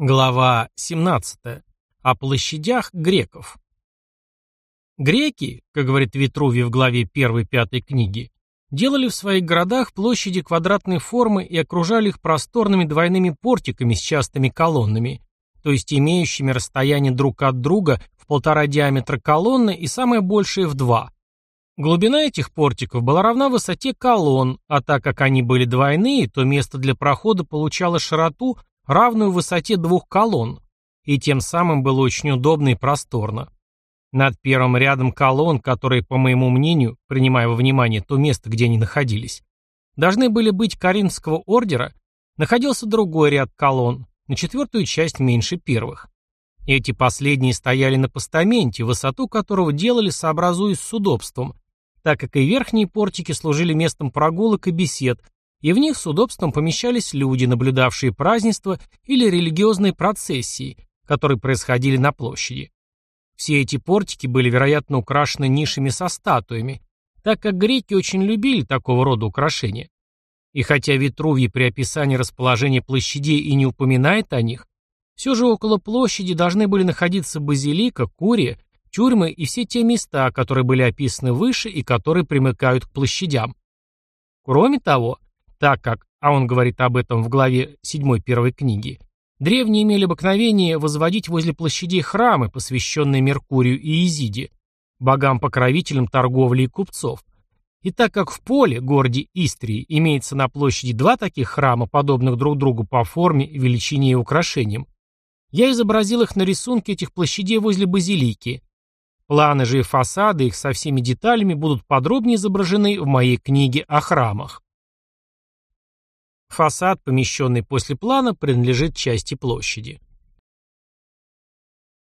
Глава 17. О площадях греков. Греки, как говорит Витрувий в главе 1-5 книги, делали в своих городах площади квадратной формы и окружали их просторными двойными портиками с частыми колоннами, то есть имеющими расстояние друг от друга в полтора диаметра колонны и самое большее в два. Глубина этих портиков была равна высоте колонн, а так как они были двойные, то место для прохода получало широту равную высоте двух колонн, и тем самым было очень удобно и просторно. Над первым рядом колонн, которые, по моему мнению, принимая во внимание то место, где они находились, должны были быть Каринского ордера, находился другой ряд колонн, на четвертую часть меньше первых. Эти последние стояли на постаменте, высоту которого делали, сообразуясь с удобством, так как и верхние портики служили местом прогулок и бесед, и в них с удобством помещались люди, наблюдавшие празднества или религиозные процессии, которые происходили на площади. Все эти портики были, вероятно, украшены нишами со статуями, так как греки очень любили такого рода украшения. И хотя Витрувий при описании расположения площадей и не упоминает о них, все же около площади должны были находиться базилика, курия, тюрьмы и все те места, которые были описаны выше и которые примыкают к площадям. Кроме того, так как, а он говорит об этом в главе 7 первой книги, древние имели обыкновение возводить возле площадей храмы, посвященные Меркурию и Изиде, богам-покровителям торговли и купцов. И так как в поле, городе Истрии, имеется на площади два таких храма, подобных друг другу по форме, величине и украшениям, я изобразил их на рисунке этих площадей возле базилики. Планы же и фасады их со всеми деталями будут подробнее изображены в моей книге о храмах. Фасад, помещенный после плана, принадлежит части площади.